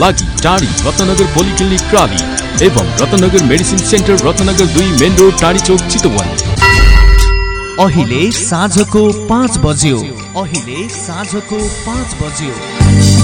लागि टाढी रत्नगर पोलिक्लिनिक प्राली एवं Ratnanagar medicine centre Ratnanagar दुई मेन रोड टाढी चौक चितवन। अहिले साँझको पाँच बज्यो। अहिले साँझको पाँच बज्यो।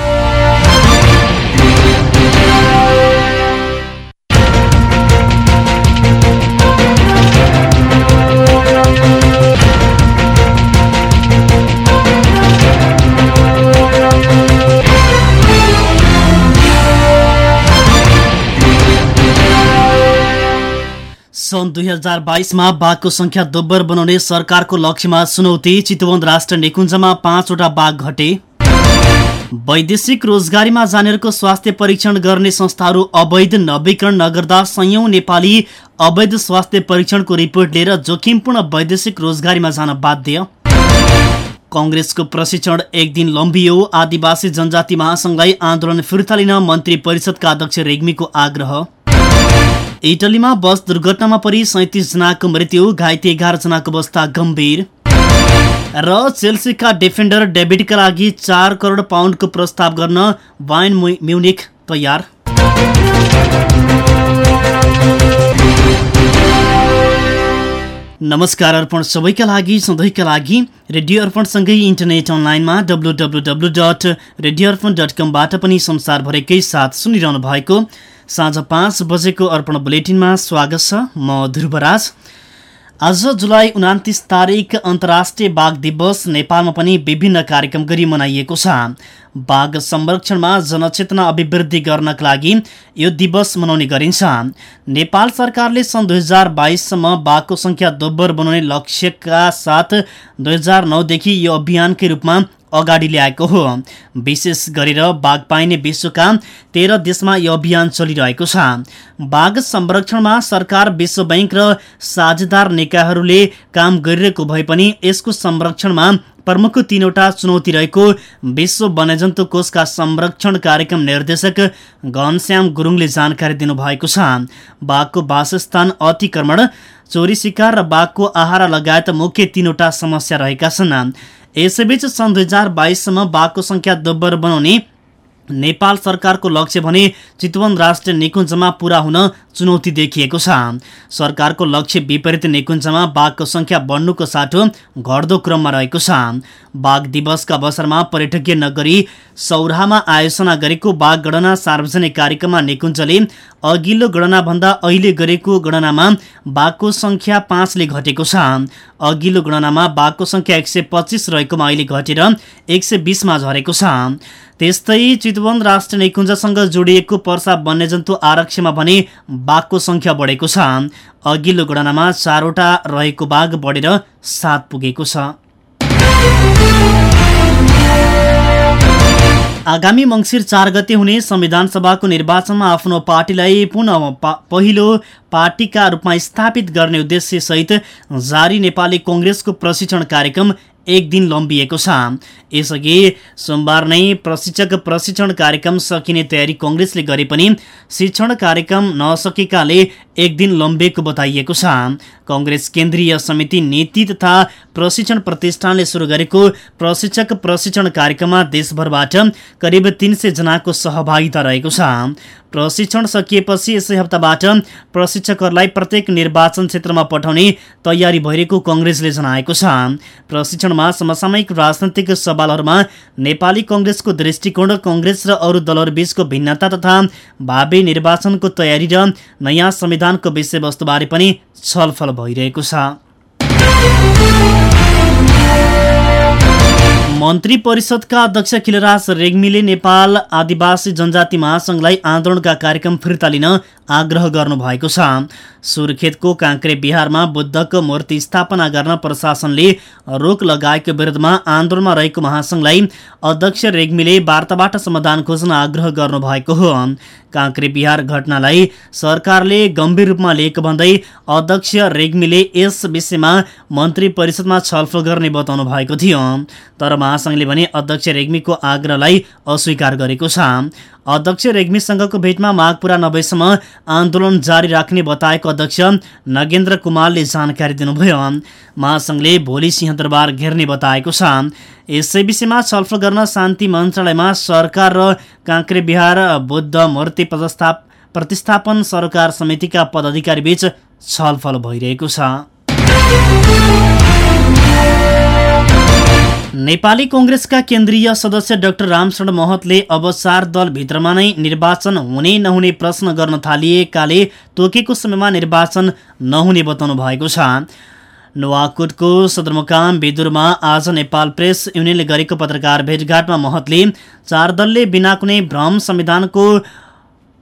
सन् दुई हजार बाइसमा बाघको संख्या दोब्बर बनाउने सरकारको लक्ष्यमा चुनौती चितवन राष्ट्र निकुञ्जमा पाँचवटा बाघ घटे। वैदेशिक रोजगारीमा जानेहरूको स्वास्थ्य परीक्षण गर्ने संस्थाहरू अवैध नवीकरण नगर्दा संयौं नेपाली अवैध स्वास्थ्य परीक्षणको रिपोर्ट लिएर जोखिमपूर्ण वैदेशिक रोजगारीमा जान बाध्य। कङ्ग्रेसको प्रशिक्षण एक दिन लम्बियो। आदिवासी जनजाति महासङ्घलाई आन्दोलन फिर्ता लिन मन्त्री परिषदका अध्यक्ष रेग्मीको आग्रह। इटलीमा बस दुर्घटनामा परि सैतिस जनाको मृत्यु घाइते एघार जनाको अवस्था गम्भीर। र चेल्सीका डिफेन्डर डेभिडका लागि चार करोड पाउन्डको प्रस्ताव गर्न बायन म्युनिक तयार। नमस्कार अर्पण सबैका लागि सधैँका लागि। रेडियो अर्पणसँगै इन्टरनेट अनलाइनमा W W W dot radio Arpan dot कमबाट पनि संसारभरिकै साथ सुनिरहनु भएको साँझ पाँच बजेको अर्पण बुलेटिनमा स्वागत छ म ध्रुवराज। आज जुलाई उनातिस तारिक अन्तर्राष्ट्रिय बाघ दिवस नेपालमा पनि विभिन्न कार्यक्रम गरी मनाइएको छ। बाघ संरक्षणमा जनचेतना अभिवृद्धि गर्नका लागि यो दिवस मनाउने गरिन्छ। नेपाल सरकारले सन् दुई हजार बाइससम्म बाघको सङ्ख्या दोब्बर बनाउने लक्ष्यका साथ दुई हजार नौदेखि यो अभियानकै रूपमा अगाडि ल्याएको हो। विशेष गरेर बाघ पाइने विश्वका तेह्र देशमा यो अभियान चलिरहेको छ। बाघ संरक्षणमा सरकार विश्व बैङ्क र साझेदार निकायहरूले काम गरिरहेको भए पनि यसको संरक्षणमा प्रमुख तीनवटा चुनौती रहेको विश्व वन्यजन्तु कोषका संरक्षण कार्यक्रम निर्देशक घनश्याम गुरुङले जानकारी दिनुभएको छ। बाघको वासस्थान अतिक्रमण चोरी शिकार र बाघको आहारा लगायत मुख्य तीनवटा समस्या रहेका छन्। यसैबीच सन् दुई हजार बाइससम्म बाघको सङ्ख्या दोब्बर बनाउने नेपाल सरकारको लक्ष्य भने चितवन राष्ट्रिय निकुञ्जमा पुरा हुन चुनौती देखिएको छ। सरकारको लक्ष्य विपरीत निकुञ्जमा बाघको सङ्ख्या बढ्नुको साटो घट्दो क्रममा रहेको छ। बाघ दिवसका अवसरमा पर्यटकीय नगरी सौराहामा आयोजना गरेको बाघ गणना सार्वजनिक कार्यक्रममा निकुञ्जले अघिल्लो गणनाभन्दा अहिले गरेको गणनामा बाघको सङ्ख्या पाँचले घटेको छ। अघिल्लो गणनामा बाघको सङ्ख्या एक रहेकोमा अहिले घटेर एक सय बिसमा झरेको छ। त्यस्तै चितवन राष्ट्रिय निकुञ्जसँग जोडिएको पर्सा वन्यजन्तु आरक्षमा भने बाघको सङ्ख्या बढेको छ। अघिल्लो गणनामा चारवटा रहेको बाघ बढेर सात पुगेको छ। आगामी मङ्सिर चार गते हुने संविधान सभाको निर्वाचनमा आफ्नो पार्टीलाई पुनः पा पहिलो पार्टीका रूपमा स्थापित गर्ने उद्देश्यसहित जारी नेपाली कङ्ग्रेसको प्रशिक्षण कार्यक्रम एक दिन लम्बिएको छ। यसअघि सोमबार नै प्रशिक्षक प्रशिक्षण कार्यक्रम सकिने तयारी कङ्ग्रेसले गरे पनि शिक्षण कार्यक्रम नसकेकाले एक दिन लम्बिएको बताइएको छ। कङ्ग्रेस केन्द्रीय समिति नीति तथा प्रशिक्षण प्रतिष्ठानले सुरु गरेको प्रशिक्षक प्रशिक्षण कार्यक्रममा देशभरबाट करिब तिन जनाको सहभागिता रहेको छ। प्रशिक्षण सकिएपछि यसै हप्ताबाट प्रशिक्षकहरूलाई प्रत्येक निर्वाचन क्षेत्रमा पठाउने तयारी भइरहेको कङ्ग्रेसले जनाएको छ। प्रशिक्षणमा समसामयिक राजनैतिक सवालहरूमा नेपाली कङ्ग्रेसको दृष्टिकोण कङ्ग्रेस र अरू दलहरूबीचको भिन्नता तथा भावी निर्वाचनको तयारी र नयाँ संविधानको विषयवस्तुबारे पनि छलफल भइरहेको छ। मन्त्री परिषदका अध्यक्ष खिलराज रेग्मीले नेपाल आदिवासी जनजाति महासङ्घलाई आन्दोलनका कार्यक्रम फिर्ता लिन आग्रह गर्नुभएको छ। सुर्खेतको काँक्रे बिहारमा बुद्धको मूर्ति स्थापना गर्न प्रशासनले रोक लगाएको विरुद्धमा आन्दोलनमा रहेको महासङ्घलाई अध्यक्ष रेग्मीले वार्ताबाट समाधान खोज्न आग्रह गर्नुभएको हो। काँक्रे बिहार घटनालाई सरकारले गम्भीर रूपमा लिएको भन्दै अध्यक्ष रेग्मीले यस विषयमा मन्त्री परिषदमा छलफल गर्ने बताउनु भएको थियो। तर महासङ्घले भने अध्यक्ष रेग्मीको आग्रहलाई अस्वीकार गरेको छ। अध्यक्ष रेग्मीसँगको भेटमा माग पूरा नभएसम्म आन्दोलन जारी राख्ने बताएको अध्यक्ष नगेन्द्र कुमारले जानकारी दिनुभयो। महासङ्घले भोलि सिंहदरबार घेर्ने बताएको छ। यसै विषयमा छलफल गर्न शान्ति मन्त्रालयमा सरकार र काँक्रे बिहार बुद्ध मूर्ति प्रतिस्थापन सरकार समितिका पदाधिकारी बीच छलफल भइरहेको छ। नेपाली कङ्ग्रेसका केन्द्रीय सदस्य डाक्टर रामशरण महतले अब चार दलभित्रमा नै निर्वाचन हुने नहुने प्रश्न गर्न थालिएकाले तोकेको समयमा निर्वाचन नहुने बताउनु भएको छ। नुवाकोटको सदरमुकाम बिदुरमा आज नेपाल प्रेस युनियनले गरेको पत्रकार भेटघाटमा महतले चार दलले बिना कुनै भ्रम संविधानको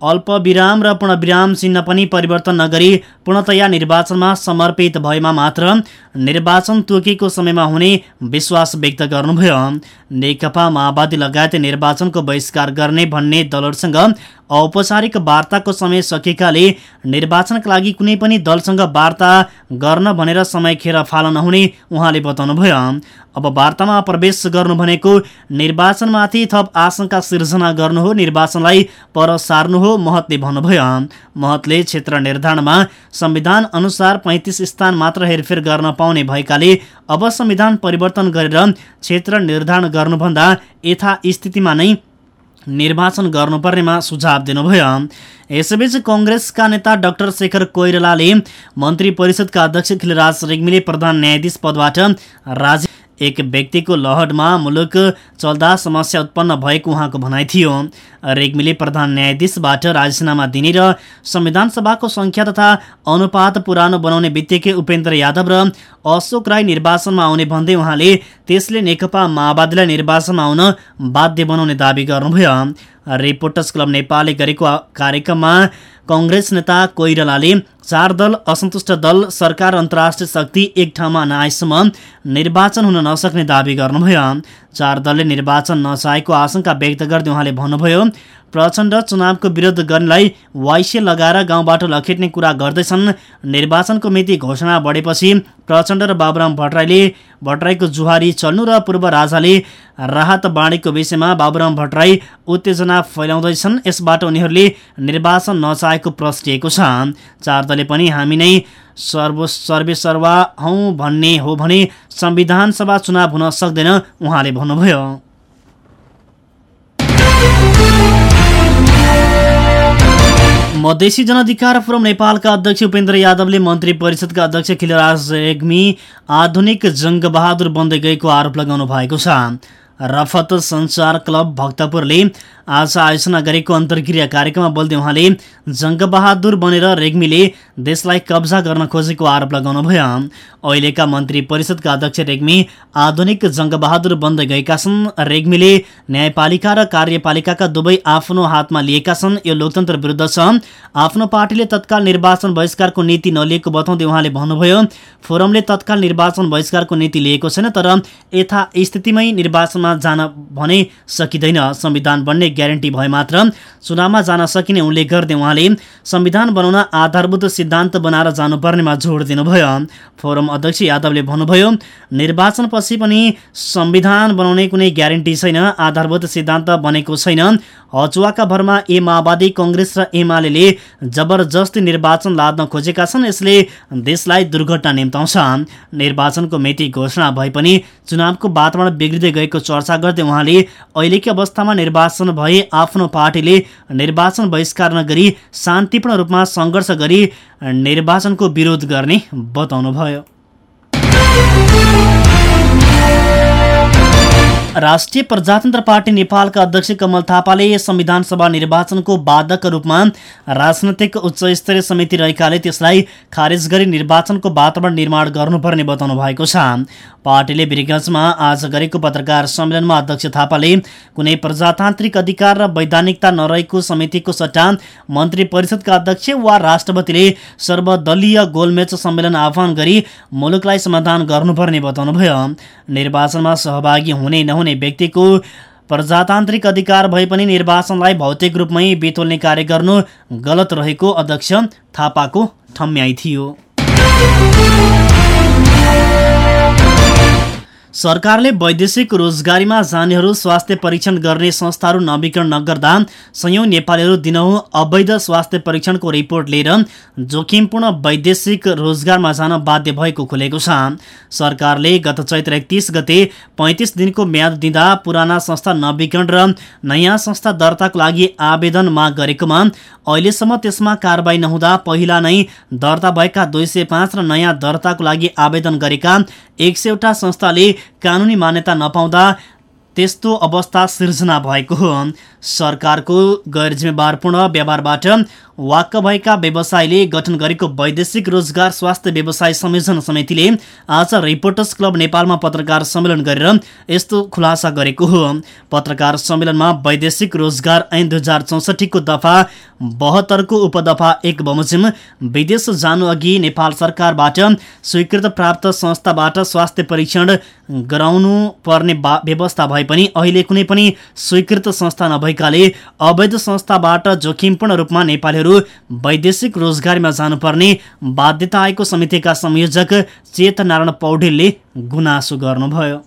अल्पविराम र पूर्णविराम चिन्ह पनि परिवर्तन नगरी पूर्णतया निर्वाचनमा समर्पित भएमा मात्र निर्वाचन तोकिएको समयमा हुने विश्वास व्यक्त गर्नुभयो। नेकपा माओवादी लगायत निर्वाचनको बहिष्कार गर्ने भन्ने दलहरूसँग औपचारिक वार्ताको समय सकेकाले निर्वाचनका लागि कुनै पनि दलसँग वार्ता गर्न भनेर समय खेर फाल नहुने उहाँले बताउनुभयो। अब वार्तामा प्रवेश गर्नु भनेको निर्वाचनमाथि थप आशंका सिर्जना गर्नु हो निर्वाचनलाई पर सार्नु हो महतले भन्नुभयो महतले क्षेत्र निर्धारणमा संविधान अनुसार पैँतिस स्थान मात्र हेरफेर गर्न पाउने भएकाले अब संविधान परिवर्तन गरेर क्षेत्र निर्धारण गर्नुभन्दा यथास्थितिमा नै निर्वाचन गर्नुपर्नेमा सुझाव दिनुभयो। यसैबीच कङ्ग्रेसका नेता डाक्टर शेखर कोइरालाले मन्त्री परिषदका अध्यक्ष खिलराज रेग्मीले प्रधान न्यायाधीश पदबाट राजी एक व्यक्तिको लहरमा मुलुक चल्दा समस्या उत्पन्न भएको उहाँको भनाइ थियो। रेग्मीले प्रधान न्यायाधीशबाट राजीनामा दिने र संविधान सभाको सङ्ख्या तथा अनुपात पुरानो बनाउने बित्तिकै उपेन्द्र यादव र अशोक राई निर्वाचनमा आउने भन्दै उहाँले त्यसले नेकपा माओवादीलाई निर्वाचनमा आउन बाध्य बनाउने दावी गर्नुभयो। रिपोर्टर्स क्लब नेपालले गरेको कार्यक्रममा कङ्ग्रेस नेता कोइरालाले चार दल असन्तुष्ट दल सरकार अन्तर्राष्ट्रिय शक्ति एक ठाउँमा नआएसम्म निर्वाचन हुन नसक्ने दावी गर्नुभयो। चार दलले निर्वाचन नचाहेको आशंका व्यक्त गर्दै उहाँले भन्नुभयो प्रचण्ड चुनावको विरोध गर्नेलाई वाइसे लगाएर गाउँबाट लखेट्ने कुरा गर्दैछन्। निर्वाचनको मिति घोषणा बढेपछि प्रचण्ड र बाबुराम भट्टराईले भट्टराईको जुहारी चल्नु र पूर्व राजाले राहत बाँडेको विषयमा बाबुराम भट्टराई उत्तेजना फैलाउँदैछन्। यसबाट उनीहरूले निर्वाचन नचाहेको प्रस्टिएको छ। चार दलले पनि हामी नै सर्व सर्वेसर्वा हौ भन्ने हो भने संविधान सभा चुनाव हुन सक्दैन उहाँले भन्नुभयो। मधेसी जनअधिकार फोरम नेपालका अध्यक्ष उपेन्द्र यादवले मन्त्री परिषदका अध्यक्ष खिलराज रेग्मी आधुनिक जङ्गबहादुर बन्दै गएको आरोप लगाउनु भएको छ। रफत संचार क्लब भक्तपुरले आज आयोजना गरेको अन्तर्क्रिया कार्यक्रममा बोल्दै उहाँले जङ्गबहादुर बनेर रेग्मीले देशलाई कब्जा गर्न खोजेको आरोप लगाउनुभयो अहिलेका मन्त्री परिषदका अध्यक्ष रेग्मी आधुनिक जङ्गबहादुर बन्दै गएका छन्। रेग्मीले न्यायपालिका र कार्यपालिकाका दुवै आफ्नो हातमा लिएका छन्। यो लोकतन्त्र विरुद्ध छ। आफ्नो पार्टीले तत्काल निर्वाचन बहिष्कारको नीति नलिएको बताउँदै उहाँले भन्नुभयो फोरमले तत्काल निर्वाचन बहिष्कारको नीति लिएको छैन तर यथा स्थितिमै निर्वाचनमा जान भने सकिँदैन। संविधान बन्ने ग्यारेन्टी भए मात्र चुनावमा जान सकिने उल्लेख गर्दै उहाँले संविधान बनाउन आधारभूत सिद्धान्त बनाएर जानुपर्नेमा जोड दिनुभयो। फोरम अध्यक्ष यादवले भन्नुभयो निर्वाचनपछि पनि संविधान बनाउने कुनै ग्यारेन्टी छैन आधारभूत सिद्धान्त बनेको छैन। हचुवाका भरमा ए माओवादी कङ्ग्रेस र एमाले जबरजस्ती निर्वाचन लाद्न खोजेका छन् यसले देशलाई दुर्घटना निम्ताउँछ। निर्वाचनको मिति घोषणा भए पनि चुनावको वातावरण बिग्रिँदै गएको चर्चा गर्दै उहाँले अहिलेकै अवस्थामा निर्वाचन भए आफ्नो पार्टीले निर्वाचन बहिष्कार नगरी शान्तिपूर्ण रूपमा सङ्घर्ष गरी निर्वाचनको विरोध गर्ने बताउनुभयो। राष्ट्रिय प्रजातन्त्र पार्टी नेपालका अध्यक्ष कमल थापाले संविधान सभा निर्वाचनको बाधक रूपमा राजनैतिक उच्च स्तरीय समिति रहेकाले त्यसलाई खारेज गरी निर्वाचनको वातावरण निर्माण गर्नुपर्ने बताउनु भएको छ। पार्टीले वीरगञ्जमा आज गरेको पत्रकार सम्मेलनमा अध्यक्ष थापाले कुनै प्रजातान्त्रिक अधिकार र वैधानिकता नरहेको समितिको सट्टा मन्त्री परिषदका अध्यक्ष वा राष्ट्रपतिले सर्वदलीय गोलमेच सम्मेलन आह्वान गरी मुलुकलाई समाधान गर्नुपर्ने बताउनुभयो। निर्वाचनमा सहभागी हुने व्यक्तिको प्रजातान्त्रिक अधिकार भए पनि निर्वाचनलाई भौतिक रूपमै बितोल्ने कार्य गर्नु गलत रहेको अध्यक्ष थापाको ठम्याइ थियो। सरकारले वैदेशिक रोजगारीमा जानेहरू स्वास्थ्य परीक्षण गर्ने संस्थाहरू नवीकरण नगर्दा सयौं नेपालीहरू दिनहुँ अवैध स्वास्थ्य परीक्षणको रिपोर्ट लिएर जोखिमपूर्ण वैदेशिक रोजगारमा जान बाध्य भएको खुलेको छ। सरकारले गत चैत्र एकतिस गते पैँतिस दिनको म्याद दिँदा पुराना संस्था नवीकरण र नयाँ संस्था दर्ताको लागि आवेदन माग गरेकोमा अहिलेसम्म त्यसमा कारवाही नहुँदा पहिला नै दर्ता भएका दुई सय पाँच र नयाँ दर्ताको लागि आवेदन गरेका एक सयवटा संस्थाले कानुनी मान्यता नपाउँदा त्यस्तो अवस्था सिर्जना भएको हो। सरकारको गैर जिम्मेवारपूर्ण व्यवहारबाट वाक्क भएका व्यवसायीले गठन गरेको वैदेशिक रोजगार स्वास्थ्य व्यवसाय संयोजन समितिले आज रिपोर्टर्स क्लब नेपालमा पत्रकार सम्मेलन गरेर यस्तो खुलासा गरेको हो। पत्रकार सम्मेलनमा वैदेशिक रोजगार ऐन दुई हजार चौसठीको दफा बहत्तरको उपदफा एक बमोजिम विदेश जानु अघि नेपाल सरकारबाट स्वीकृत प्राप्त संस्थाबाट स्वास्थ्य परीक्षण गराउनु पर्ने व्यवस्था भए पनि अहिले कुनै पनि स्वीकृत संस्था नभएकाले अवैध संस्थाबाट जोखिमपूर्ण रूपमा नेपालीहरू वैदेशिक रोजगारीमा जानुपर्ने बाध्यता आएको समितिका संयोजक चेत नारायण पौडेलले गुनासो गर्नुभयो।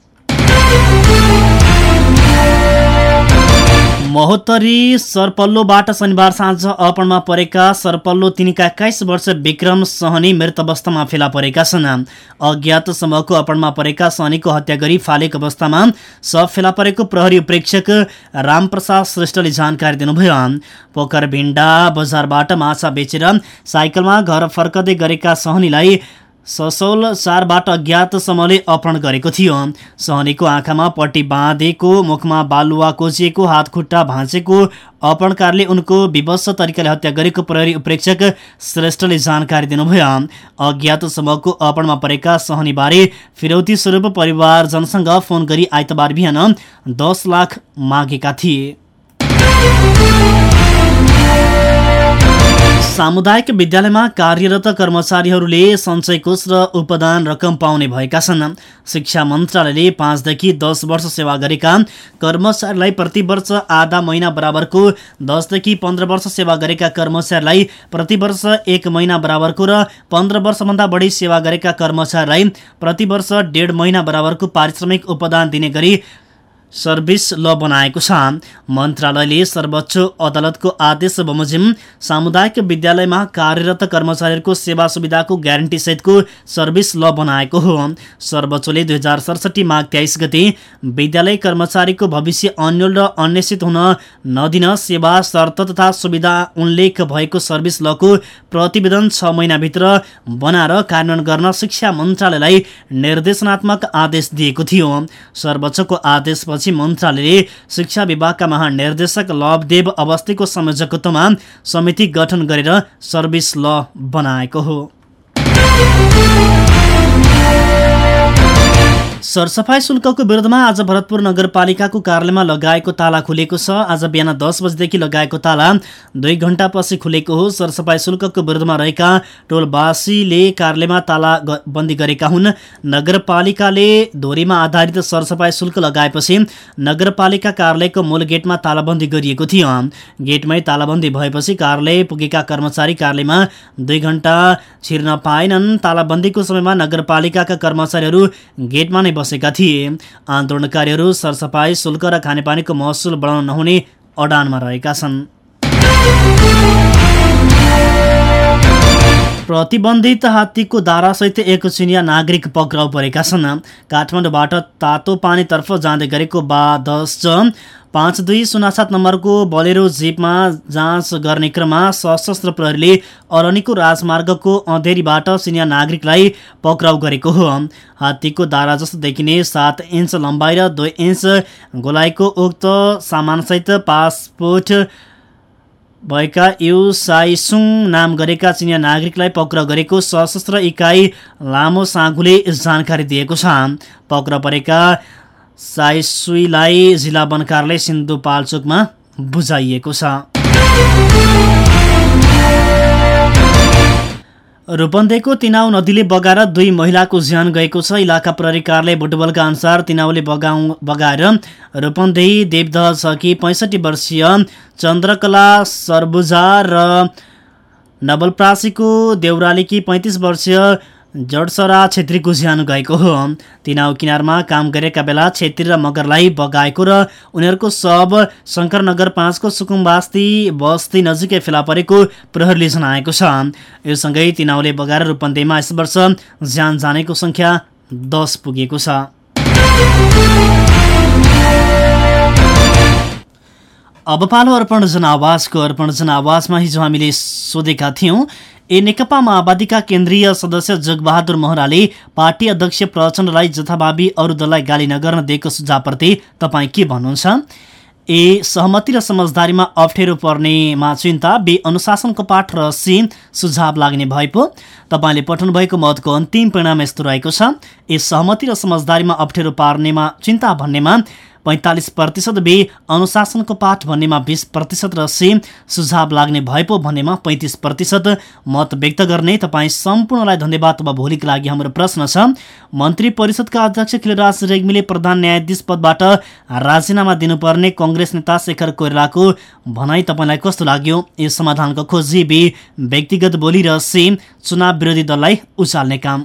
महोत्तरी सरपल्लोबाट शनिबार साँझ अपनमा परेका सरपल्लो तिनका एक्काइस वर्ष विक्रम सहनी मृत अवस्थामा फेला परेका छन्। अज्ञात समूहको अपनमा परेका सहनीको हत्या गरी फालेको अवस्थामा सब फेला परेको प्रहरी प्रेक्षक रामप्रसाद श्रेष्ठले जानकारी दिनुभयो। पोखर भिण्डा बजारबाट माछा बेचेर साइकलमा घर फर्कदै गरेका सहनीलाई ससौल चारबाट अज्ञात समूहले अपहरण गरेको थियो। सहनीको आँखामा पट्टी बाँधेको मुखमा बालुवा कोचिएको हात खुट्टा भाँचेको अपहरणकारले उनको विवश तरिकाले हत्या गरेको प्रहरी प्रेक्षक श्रेष्ठले जानकारी दिनुभयो। अज्ञात समूहको अपहरणमा परेका सहनीबारे फिरौती स्वरूप परिवारजनसँग फोन गरी आइतबार बिहान दस लाख मागेका थिए। सामुदायिक विद्यालयमा कार्यरत कर्मचारीहरूले सञ्चय कोष र उपदान रकम पाउने भएका छन्। शिक्षा मन्त्रालयले पाँचदेखि दस वर्ष सेवा गरेका कर्मचारीलाई प्रति वर्ष आधा महिना बराबरको दसदेखि पन्ध्र वर्ष सेवा गरेका कर्मचारीलाई प्रति वर्ष एक महिना बराबरको र पन्ध्र वर्षभन्दा बढी सेवा गरेका कर्मचारीलाई प्रति वर्ष डेढ महिना बराबरको पारिश्रमिक उपदान दिने गरी सर्भिस ल बनाएको छ। मन्त्रालयले सर्वोच्च अदालतको आदेश बमोजिम सामुदायिक विद्यालयमा कार्यरत कर्मचारीहरूको सेवा सुविधाको ग्यारेन्टी सहितको सर्भिस ल बनाएको हो। सर्वोच्चले दुई हजार सडसठी माघ तेइस गते विद्यालय कर्मचारीको भविष्य अन्यल र अन्वेषित हुन नदिन सेवा शर्त तथा सुविधा उल्लेख भएको सर्भिस लको प्रतिवेदन छ महिनाभित्र बनाएर कार्यान्वयन गर्न शिक्षा मन्त्रालयलाई निर्देशनात्मक आदेश दिएको थियो। सर्वोच्चको आदेशपछि गरेपछि मन्त्रालयले शिक्षा विभागका महानिर्देशक लवदेव अवस्थीको संयोजकत्वमा समिति गठन गरेर सर्भिस ल बनाएको हो। सरसफाई शुल्कको विरुद्धमा आज भरतपुर नगरपालिकाको कार्यालयमा लगाएको ताला खुलेको छ। आज बिहान दस बजेदेखि लगाएको ताला दुई घण्टापछि खुलेको हो। सरसफाई शुल्कको विरुद्धमा रहेका टोलवासीले कार्यालयमा ताला बन्दी गरेका हुन्। नगरपालिकाले धोरीमा आधारित सरसफाई शुल्क लगाएपछि नगरपालिका कार्यालयको मूल गेटमा तालाबन्दी गरिएको थियो। गेटमै तालाबन्दी भएपछि कार्यालय पुगेका कर्मचारी कार्यालयमा दुई घण्टा छिर्न पाएनन्। तालाबन्दीको समयमा नगरपालिकाका कर्मचारीहरू गेटमा बसेका थिए। आन्दोलनकारीहरू सरसफाई शुल्क र खानेपानीको महसुल बढाउन नहुने अडानमा रहेका छन्। प्रतिबन्धित हात्तीको दारासहित एक चिनिया नागरिक पक्राउ परेका छन्। काठमाडौँबाट तातो पानीतर्फ जाँदै गरेको बा दस पाँच दुई शून्य सात नम्बरको बलेरो जिपमा जाँच गर्ने क्रममा सशस्त्र प्रहरीले अरनीको राजमार्गको अँधेरीबाट सिनिया नागरिकलाई पक्राउ गरेको हो। हात्तीको दारा जस्तो देखिने सात इन्च लम्बाइ र दुई इन्च गोलाइको उक्त सामानसहित पासपोर्ट भएका यु साइसुङ नाम गरेका चिनिया नागरिकलाई पक्राउ गरेको सशस्त्र इकाइ लामो साँगुले जानकारी दिएको छ। पक्राउ परेका साइसुईलाई जिल्ला वन कार्यालय सिन्धुपाल्चोकमा बुझाइएको छ। रूपन्देहीको तिनाउ नदीले बगाएर दुई महिलाको ज्यान गएको छ। इलाका प्रहरी कार्यालय बुटबलका अनुसार तिनाउले बगाउ बगाएर रूपन्देही देवदह छ कि पैँसठी वर्षीय चन्द्रकला सरबुजा र नवलप्रासीको देउरालीकी पैँतिस वर्षीय जडसरा छेत्रीको ज्यान गएको हो। तिनाउ किनारमा काम गरेका बेला छेत्री र मगरलाई बगाएको र उनीहरूको सब शङ्करनगर पाँचको सुकुम्बास्ती बस्ती नजिकै फेला परेको प्रहरीले जनाएको छ। यो सँगै तिनाउले बगाएर रूपन्देहीमा यस वर्ष ज्यान जानेको सङ्ख्या दस पुगेको छ। अब पालो अर्पण जनावासको अर्पण जनावासमा हिजो हामीले सोधेका थियौँ ए नेकपा माओवादीका केन्द्रीय सदस्य जगबहादुर महराले पार्टी अध्यक्ष प्रचण्डलाई जथाभावी अरू दललाई गाली नगर्न दिएको सुझावप्रति तपाईँ के भन्नुहुन्छ? ए सहमति र समझदारीमा अप्ठ्यारो पर्नेमा चिन्ता बे अनुशासनको पाठ र सी सुझाव लाग्ने भए पो तपाईँले पठाउनु भएको मतको अन्तिम परिणाम यस्तो रहेको छ। ए सहमति र समझदारीमा अप्ठ्यारो पार्नेमा चिन्ता भन्नेमा पैँतालिस प्रतिशत बे अनुशासनको पाठ भन्नेमा बिस प्रतिशत र से सुझाव लाग्ने भए पो भन्नेमा पैँतिस प्रतिशत। मत व्यक्त गर्ने तपाईँ सम्पूर्णलाई धन्यवाद। अब भोलिको लागि हाम्रो प्रश्न छ मन्त्री परिषदका अध्यक्ष खिलराज रेग्मीले प्रधान न्यायाधीश पदबाट राजीनामा दिनुपर्ने कङ्ग्रेस नेता शेखर कोइरालाको भनाई तपाईँलाई कस्तो लाग्यो? यस समाधानको खोजी बे व्यक्तिगत बोली र से चुनाव विरोधी दललाई उचाल्ने काम।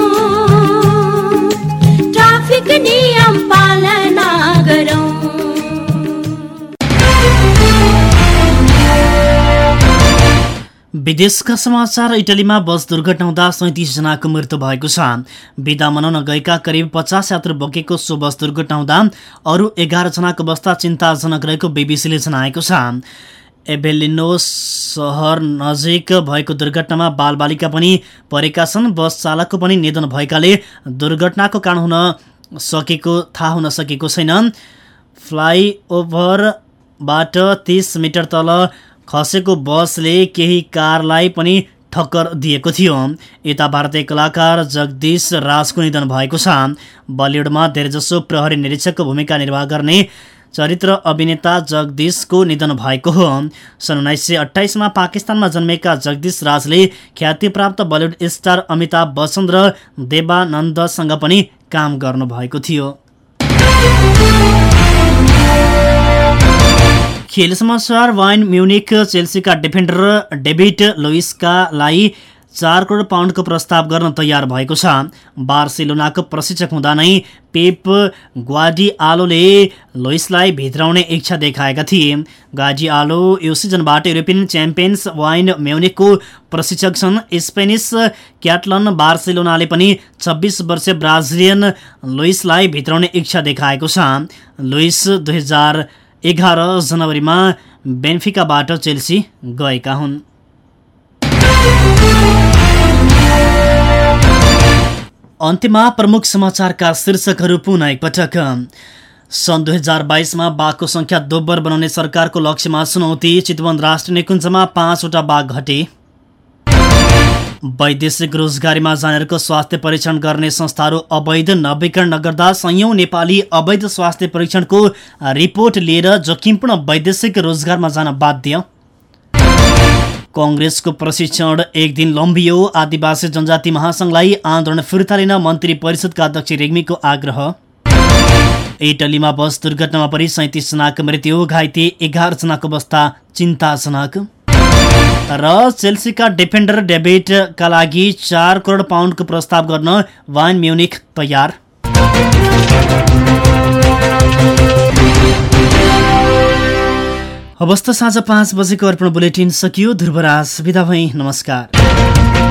विदेशका समाचार इटलीमा बस दुर्घटना हुँदा सैतिसजनाको मृत्यु भएको छ। बिदा मनाउन गएका करिब पचास यात्रु बोकेको सो बस दुर्घटना हुँदा अरू एघारजनाको अवस्था चिन्ताजनक रहेको बिबिसीले जनाएको छ। एभेलिनो सहर नजिक भएको दुर्घटनामा बालबालिका पनि परेका छन्। बस चालकको पनि निधन भएकाले दुर्घटनाको कारण हुन सकेको थाहा हुन सकेको छैन। फ्लाइओभरबाट तिस मिटर तल खसेको बसले केही कारलाई पनि ठक्कर दिएको थियो। यता भारतीय कलाकार जगदीश राजको निधन भएको छ। बलिउडमा धेरैजसो प्रहरी निरीक्षकको भूमिका निर्वाह गर्ने चरित्र अभिनेता जगदीशको निधन भएको हो। सन् उन्नाइस सय अठाइसमा पाकिस्तानमा जन्मेका जगदीश राजले ख्यातिप्राप्त बलिउड स्टार अमिताभ बच्चन र देवानन्दसँग पनि काम गर्नुभएको थियो। खेल समाचार वाइन म्युनिक चेल्सीका डिफेन्डर डेभिड लोइस्कालाई चार करोड पाउन्डको प्रस्ताव गर्न तयार भएको छ। बार्सिलोनाको प्रशिक्षक हुँदा नै पेप ग्वाडी आलोले लोइसलाई भित्राउने इच्छा देखाएका थिए। गाडी आलो यो सिजनबाट युरोपियन च्याम्पियन्स वाइन म्युनिकको प्रशिक्षक छन्। स्पेनिस क्याटलन बार्सिलोनाले पनि छब्बिस वर्षीय ब्राजिलियन लुइसलाई भित्राउने इच्छा देखाएको छ। लुइस दुई हजार एघार जनवरीमा बेन्फिकाबाट चेल्सी गएका हुन्। अन्त्यमा प्रमुख समाचारका शीर्षकहरू पुनः एकपटक। सन् दुई हजार बाइसमा बाघको सङ्ख्या दोब्बर बनाउने सरकारको लक्ष्यमा चुनौती चितवन राष्ट्रिय निकुञ्जमा पाँचवटा बाघ घटे। वैदेशिक रोजगारीमा जानेरको स्वास्थ्य परीक्षण गर्ने संस्थाहरू अवैध नवीकरण नगर्दा सयौं नेपाली अवैध स्वास्थ्य परीक्षणको रिपोर्ट लिएर जोखिमपूर्ण वैदेशिक रोजगारमा जान बाध्य। कङ्ग्रेसको प्रशिक्षण एक दिन लम्बियो। आदिवासी जनजाति महासङ्घलाई आन्दोलन फिर्ता लिन मन्त्री परिषदका अध्यक्ष रेग्मीको आग्रह। इटलीमा बस दुर्घटनामा परि सैतिस जनाको मृत्यु घाइते एघार जनाको अवस्था चिन्ताजनक। र चेल्सीका डिफेन्डर डेभिडका लागि चार करोड पाउन्डको प्रस्ताव गर्न वाइन म्युनिक तयार। अवस्था साँझ पाँच बजेको अर्पण बुलेटिन सकियो ध्रुवराज विदा भई नमस्कार।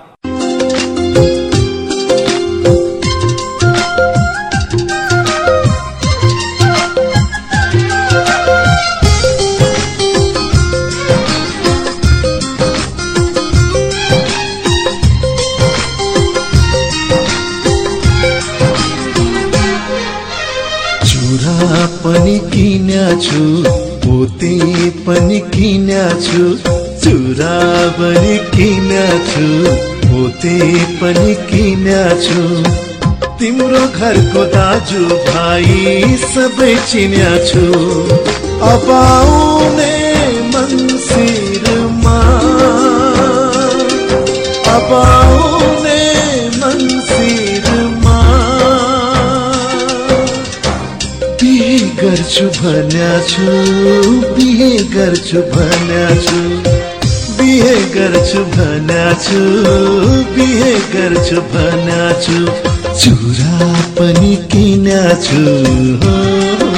छु पोते पनि किन्या छु? तिम्रो घरको दाजु भाइ सबै चिन्या छु। अब मन्सिरमा। अब आउने मन्सिरमा। बिहे गर्छु भन्या छु बिहे गर्छु भन्या छु। बिहे गर्छु भन्या छु बिहे गर्छु भन्या छु चुरा पनि किन्या छु